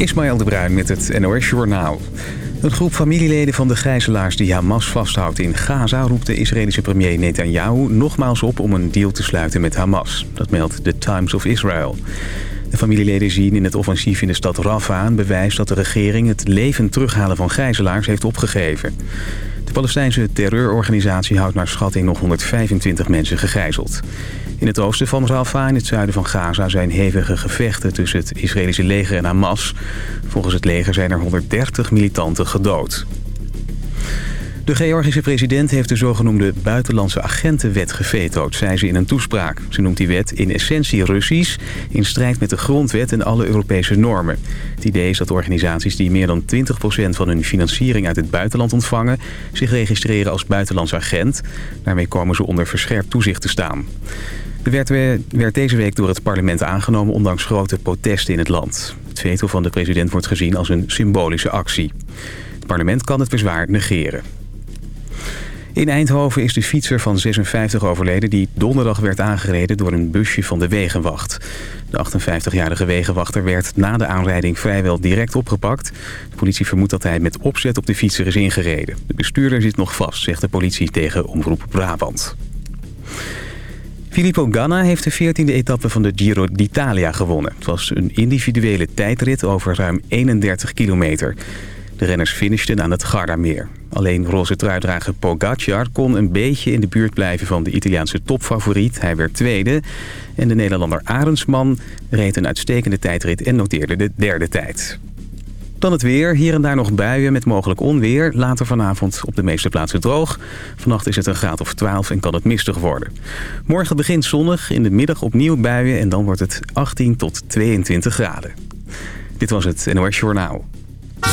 Ismaël de Bruin met het NOS Journaal. Een groep familieleden van de gijzelaars die Hamas vasthoudt in Gaza... roept de Israëlische premier Netanyahu nogmaals op om een deal te sluiten met Hamas. Dat meldt The Times of Israel. De familieleden zien in het offensief in de stad Rafah een bewijs dat de regering... het leven terughalen van gijzelaars heeft opgegeven. De Palestijnse terreurorganisatie houdt naar schatting nog 125 mensen gegijzeld. In het oosten van Rafah en het zuiden van Gaza zijn hevige gevechten tussen het Israëlische leger en Hamas. Volgens het leger zijn er 130 militanten gedood. De Georgische president heeft de zogenoemde buitenlandse agentenwet gevetood, zei ze in een toespraak. Ze noemt die wet in essentie Russisch, in strijd met de grondwet en alle Europese normen. Het idee is dat organisaties die meer dan 20% van hun financiering uit het buitenland ontvangen, zich registreren als buitenlands agent. Daarmee komen ze onder verscherpt toezicht te staan. De wet werd deze week door het parlement aangenomen ondanks grote protesten in het land. Het veto van de president wordt gezien als een symbolische actie. Het parlement kan het bezwaar negeren. In Eindhoven is de fietser van 56 overleden die donderdag werd aangereden door een busje van de Wegenwacht. De 58-jarige Wegenwachter werd na de aanrijding vrijwel direct opgepakt. De politie vermoedt dat hij met opzet op de fietser is ingereden. De bestuurder zit nog vast, zegt de politie tegen Omroep Brabant. Filippo Ganna heeft de 14e etappe van de Giro d'Italia gewonnen. Het was een individuele tijdrit over ruim 31 kilometer. De renners finishten aan het Gardameer. Alleen roze truidrager Pogacar kon een beetje in de buurt blijven van de Italiaanse topfavoriet. Hij werd tweede. En de Nederlander Arendsman reed een uitstekende tijdrit en noteerde de derde tijd. Dan het weer. Hier en daar nog buien met mogelijk onweer. Later vanavond op de meeste plaatsen droog. Vannacht is het een graad of 12 en kan het mistig worden. Morgen begint zonnig. In de middag opnieuw buien. En dan wordt het 18 tot 22 graden. Dit was het NOS Journaal.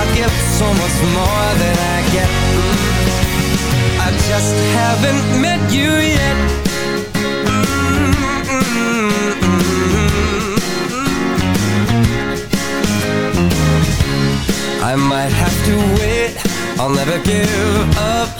I'll give so much more than I get. I just haven't met you yet. I might have to wait, I'll never give up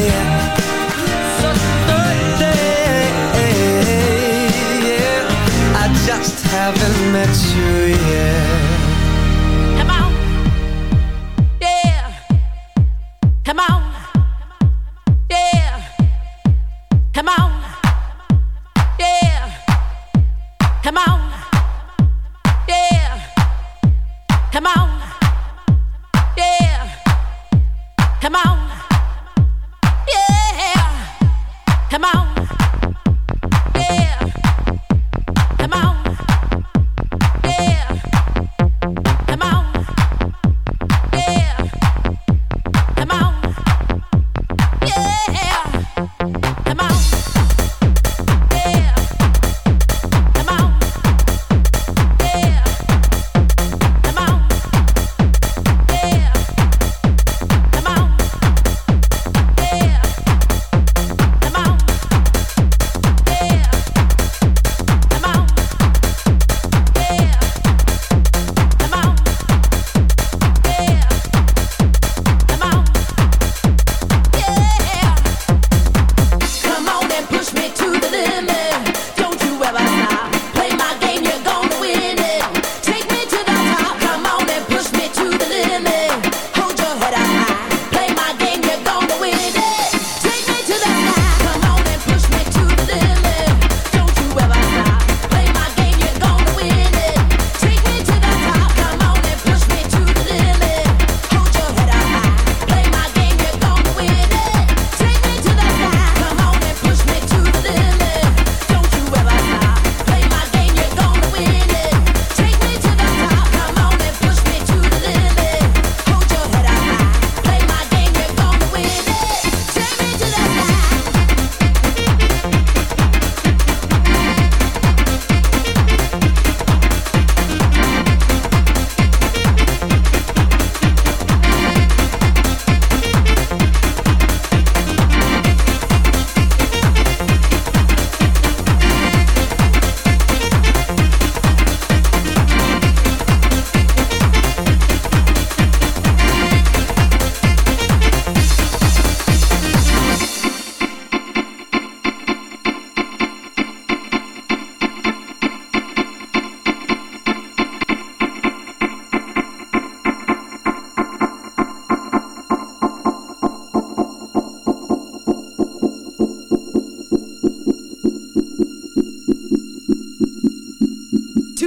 haven't met you yet.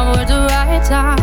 It's never the right time.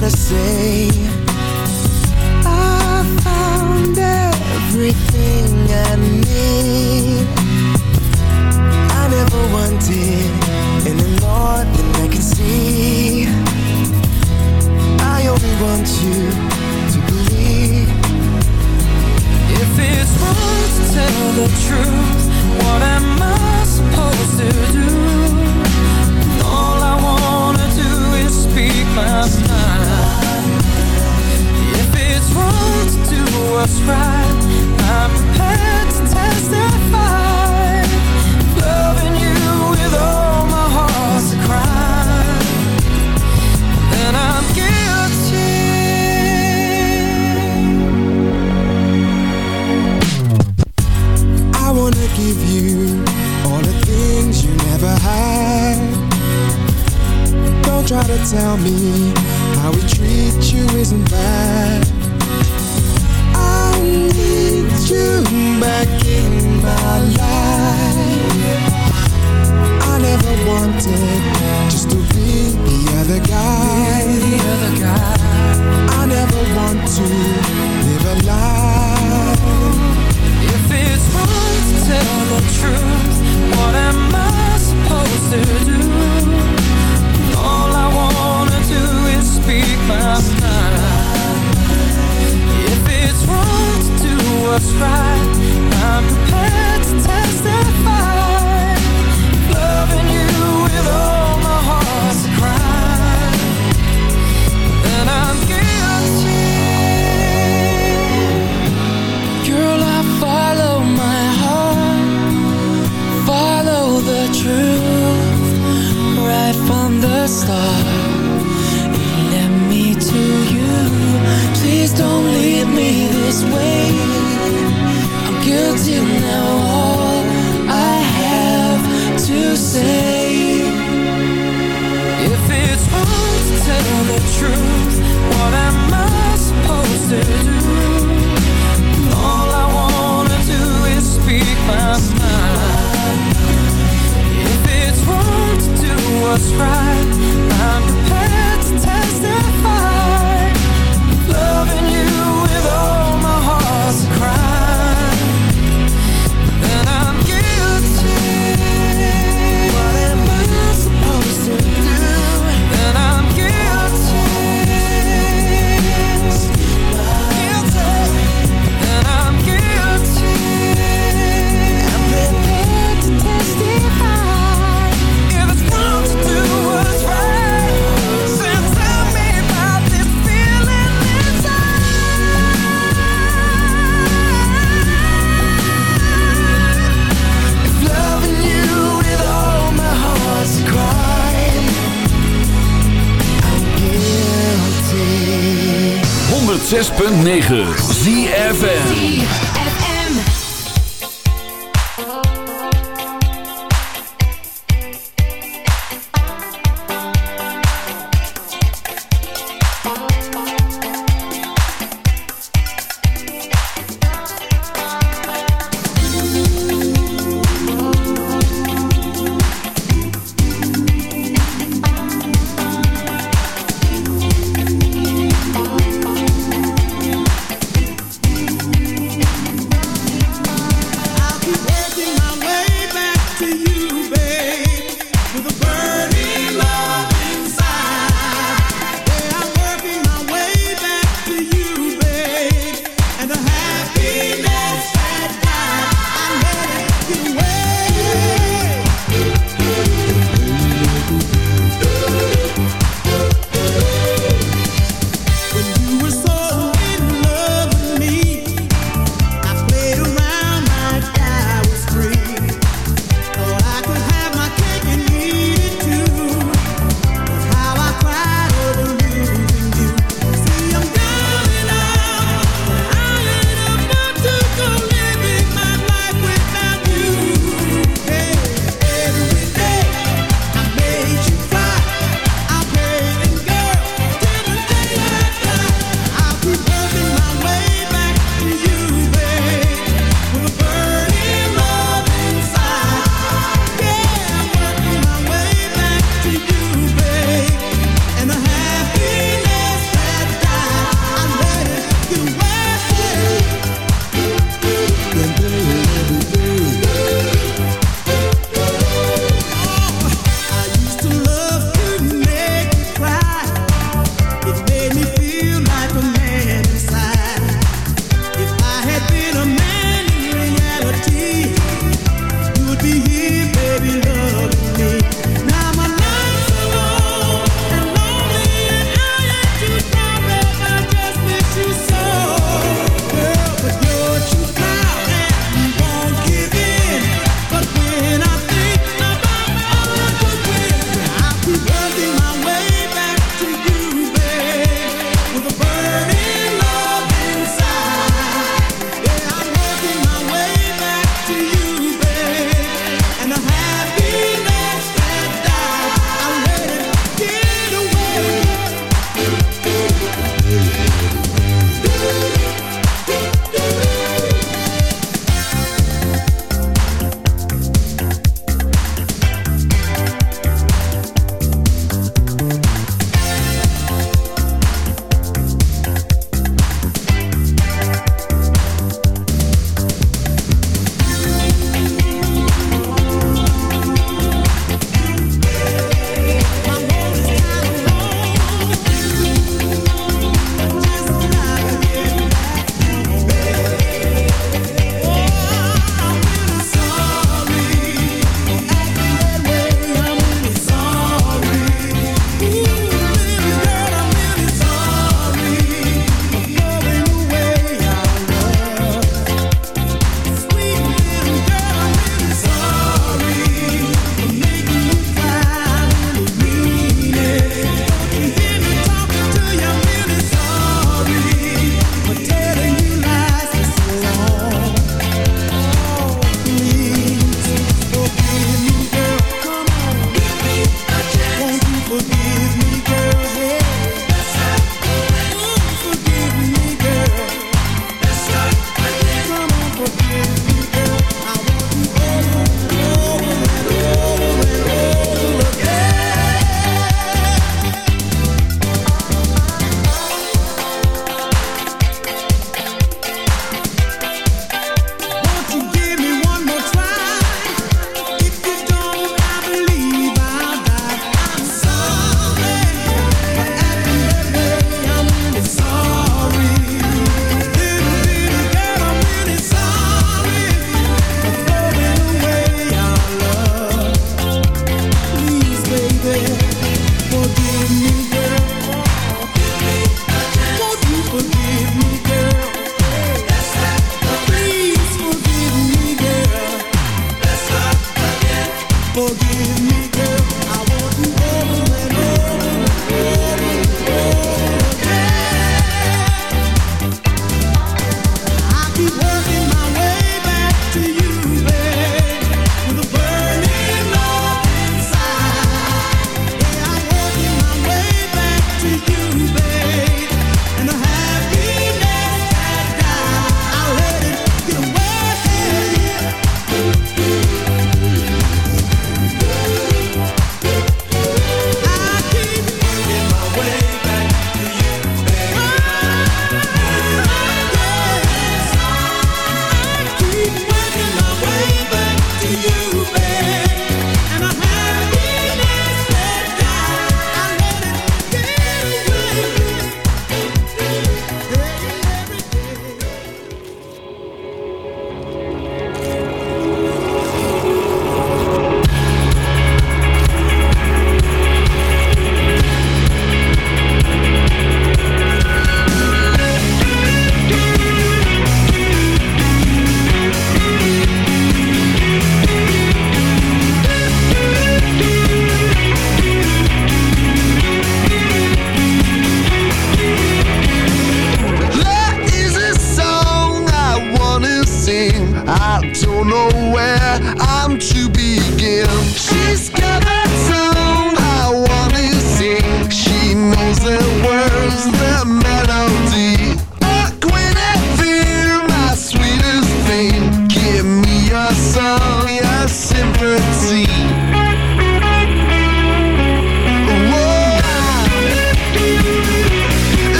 Gotta say.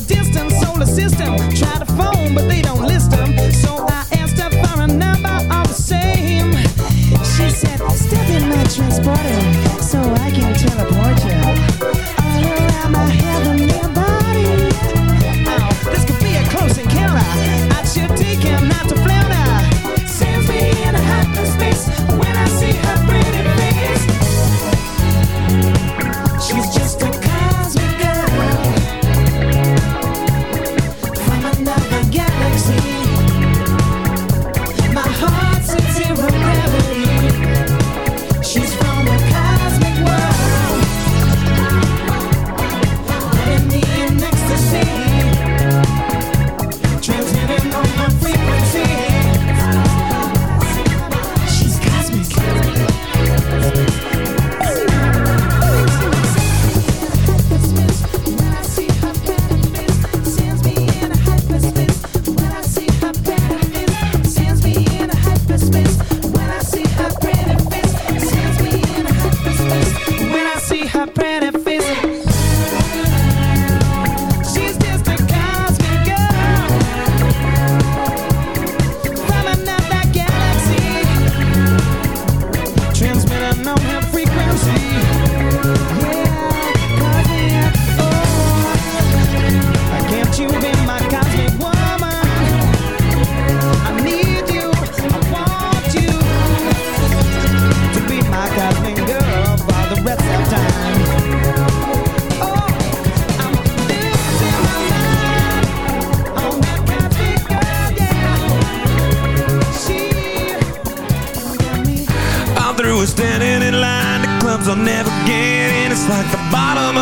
A distant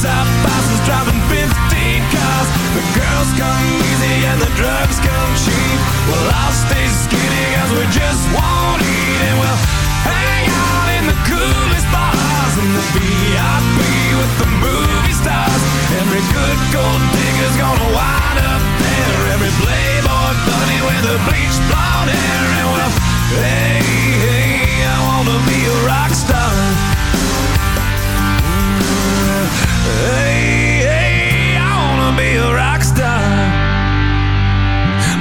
hilltop houses driving 15 cars. The girls come easy and the drugs come cheap. Well, I'll stay skinny cause we just won't eat and we'll hang out in the coolest bars in the VIP with the movie stars. Every good gold digger's gonna wind up there. Every playboy bunny with a bleached blonde hair. And well, hey, hey, I wanna be a rock star. Hey, hey, I wanna be a rock star.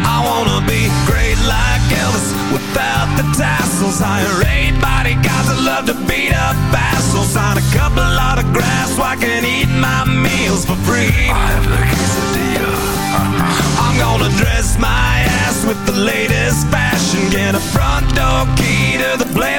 I wanna be great like Elvis without the tassels. Hire eight bodyguards that love to beat up assholes. Sign a couple autographs so I can eat my meals for free. I have the quesadilla. I'm gonna dress my ass with the latest fashion. Get a front door key to the Playboy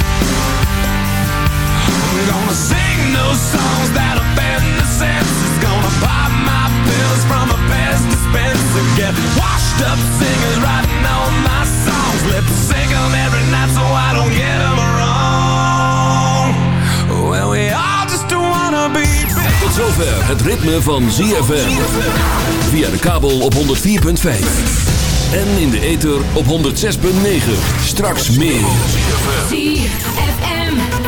Gonna sing those songs that offend the senses Gonna pop my pills from a best dispenser Get washed up singers writing all my songs Lip sync them every night so I don't get them wrong Well, we all just wanna be Tot zover het ritme van ZFM Via de kabel op 104.5 en in de ether op 106.9. Straks meer. 4FM.